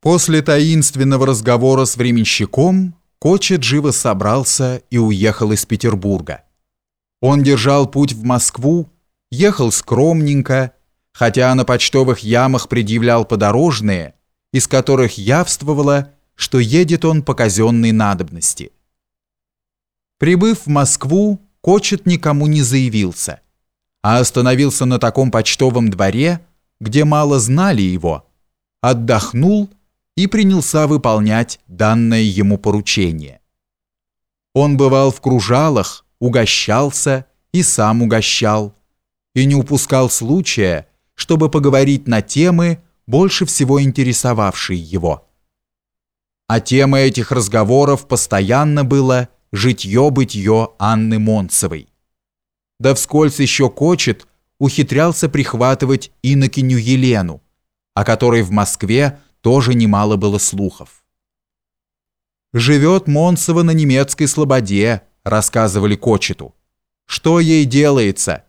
После таинственного разговора с временщиком Кочет живо собрался и уехал из Петербурга. Он держал путь в Москву, ехал скромненько, хотя на почтовых ямах предъявлял подорожные, из которых явствовало, что едет он по казенной надобности. Прибыв в Москву, Кочет никому не заявился, а остановился на таком почтовом дворе, где мало знали его, отдохнул и принялся выполнять данное ему поручение. Он бывал в кружалах, угощался и сам угощал, и не упускал случая, чтобы поговорить на темы, больше всего интересовавшие его. А темой этих разговоров постоянно было житье-бытье Анны Монцевой. Да вскользь еще Кочет ухитрялся прихватывать инокиню Елену, о которой в Москве тоже немало было слухов. «Живет Монсова на немецкой слободе», — рассказывали Кочету. «Что ей делается?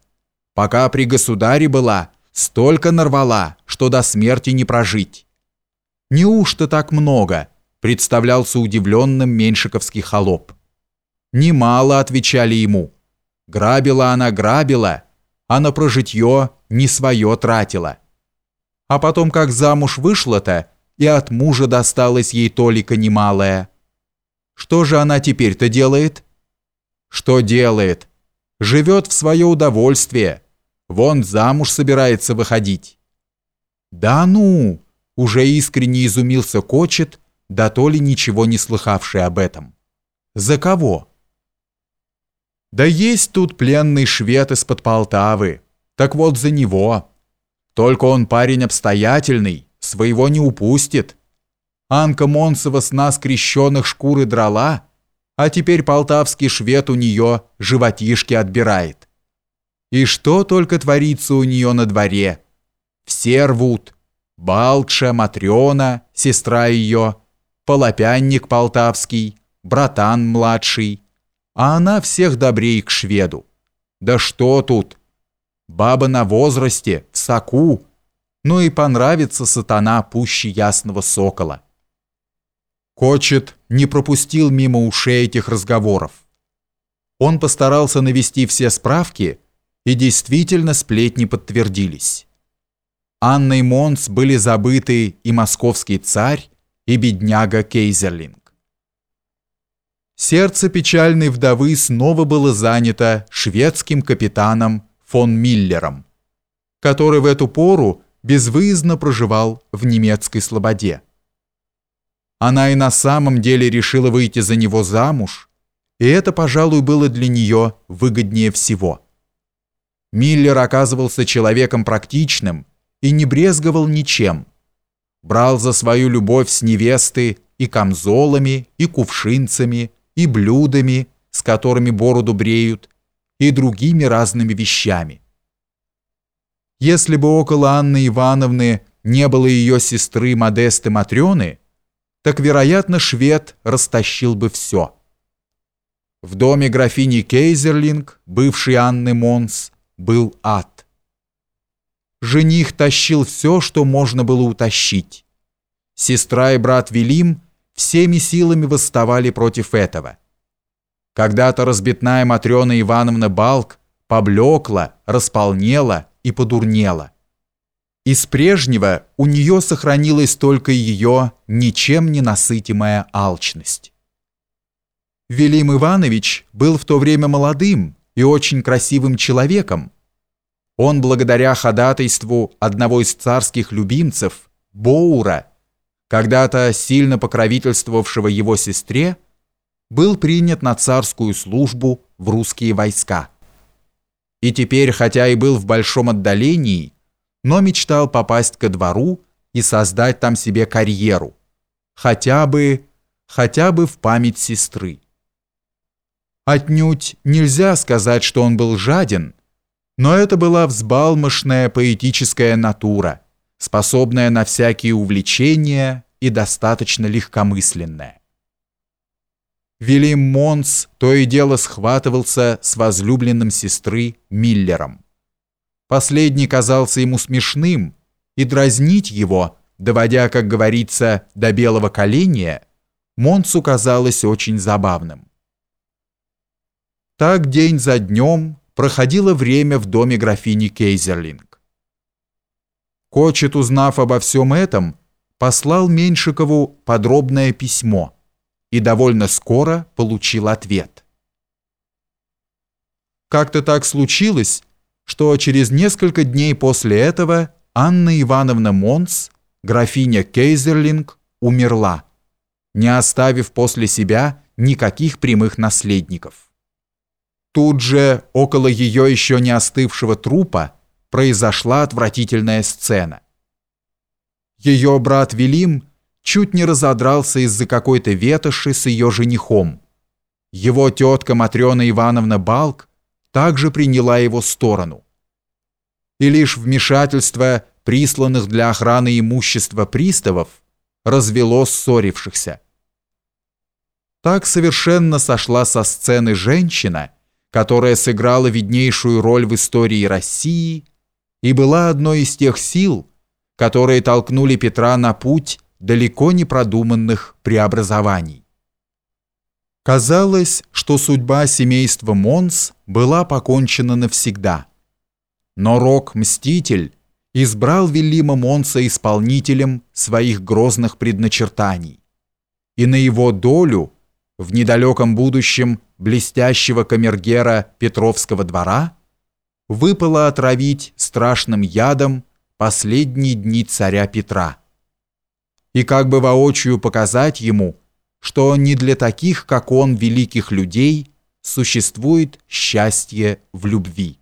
Пока при государе была, столько нарвала, что до смерти не прожить». «Неужто так много?» — представлялся удивленным меньшиковский холоп. «Немало», — отвечали ему. «Грабила она, грабила, а на прожитье не свое тратила». А потом, как замуж вышла-то, и от мужа досталось ей толика немалая. Что же она теперь-то делает? Что делает? Живет в свое удовольствие. Вон замуж собирается выходить. Да ну! Уже искренне изумился Кочет, да то ли ничего не слыхавший об этом. За кого? Да есть тут пленный швед из-под Полтавы. Так вот за него. Только он парень обстоятельный, своего не упустит. Анка Монцева с нас крещенных шкуры драла, а теперь полтавский швед у нее животишки отбирает. И что только творится у нее на дворе. Все рвут. Балча, Матрена, сестра ее, Полопянник полтавский, братан младший. А она всех добрей к шведу. Да что тут? Баба на возрасте, в соку, но и понравится сатана пуще ясного сокола. Кочет не пропустил мимо ушей этих разговоров. Он постарался навести все справки, и действительно сплетни подтвердились. Анной Монс были забыты и московский царь, и бедняга Кейзерлинг. Сердце печальной вдовы снова было занято шведским капитаном фон Миллером, который в эту пору безвыездно проживал в немецкой слободе. Она и на самом деле решила выйти за него замуж, и это, пожалуй, было для нее выгоднее всего. Миллер оказывался человеком практичным и не брезговал ничем. Брал за свою любовь с невесты и камзолами, и кувшинцами, и блюдами, с которыми бороду бреют, и другими разными вещами. Если бы около Анны Ивановны не было ее сестры Модесты Матрёны, так, вероятно, швед растащил бы все. В доме графини Кейзерлинг, бывшей Анны Монс, был ад. Жених тащил все, что можно было утащить. Сестра и брат Велим всеми силами восставали против этого. Когда-то разбитная Матрёна Ивановна Балк поблекла, располнела и подурнела. Из прежнего у нее сохранилась только ее ничем не насытимая алчность. Велим Иванович был в то время молодым и очень красивым человеком. Он благодаря ходатайству одного из царских любимцев, Боура, когда-то сильно покровительствовавшего его сестре, был принят на царскую службу в русские войска и теперь, хотя и был в большом отдалении, но мечтал попасть ко двору и создать там себе карьеру, хотя бы, хотя бы в память сестры. Отнюдь нельзя сказать, что он был жаден, но это была взбалмошная поэтическая натура, способная на всякие увлечения и достаточно легкомысленная. Вильям то и дело схватывался с возлюбленным сестры Миллером. Последний казался ему смешным, и дразнить его доводя, как говорится, до белого коленя, Монцу казалось очень забавным. Так день за днем проходило время в доме графини Кейзерлинг. Кочет, узнав обо всем этом, послал Меньшикову подробное письмо и довольно скоро получил ответ. Как-то так случилось, что через несколько дней после этого Анна Ивановна Монс, графиня Кейзерлинг, умерла, не оставив после себя никаких прямых наследников. Тут же, около ее еще не остывшего трупа, произошла отвратительная сцена. Ее брат Велим чуть не разодрался из-за какой-то ветоши с ее женихом. Его тетка Матрена Ивановна Балк также приняла его сторону. И лишь вмешательство присланных для охраны имущества приставов развело ссорившихся. Так совершенно сошла со сцены женщина, которая сыграла виднейшую роль в истории России и была одной из тех сил, которые толкнули Петра на путь далеко не продуманных преобразований. Казалось, что судьба семейства Монс была покончена навсегда. Но Рок-мститель избрал Велима Монса исполнителем своих грозных предначертаний. И на его долю в недалеком будущем блестящего камергера Петровского двора выпало отравить страшным ядом последние дни царя Петра. И как бы воочию показать ему, что не для таких, как он, великих людей, существует счастье в любви.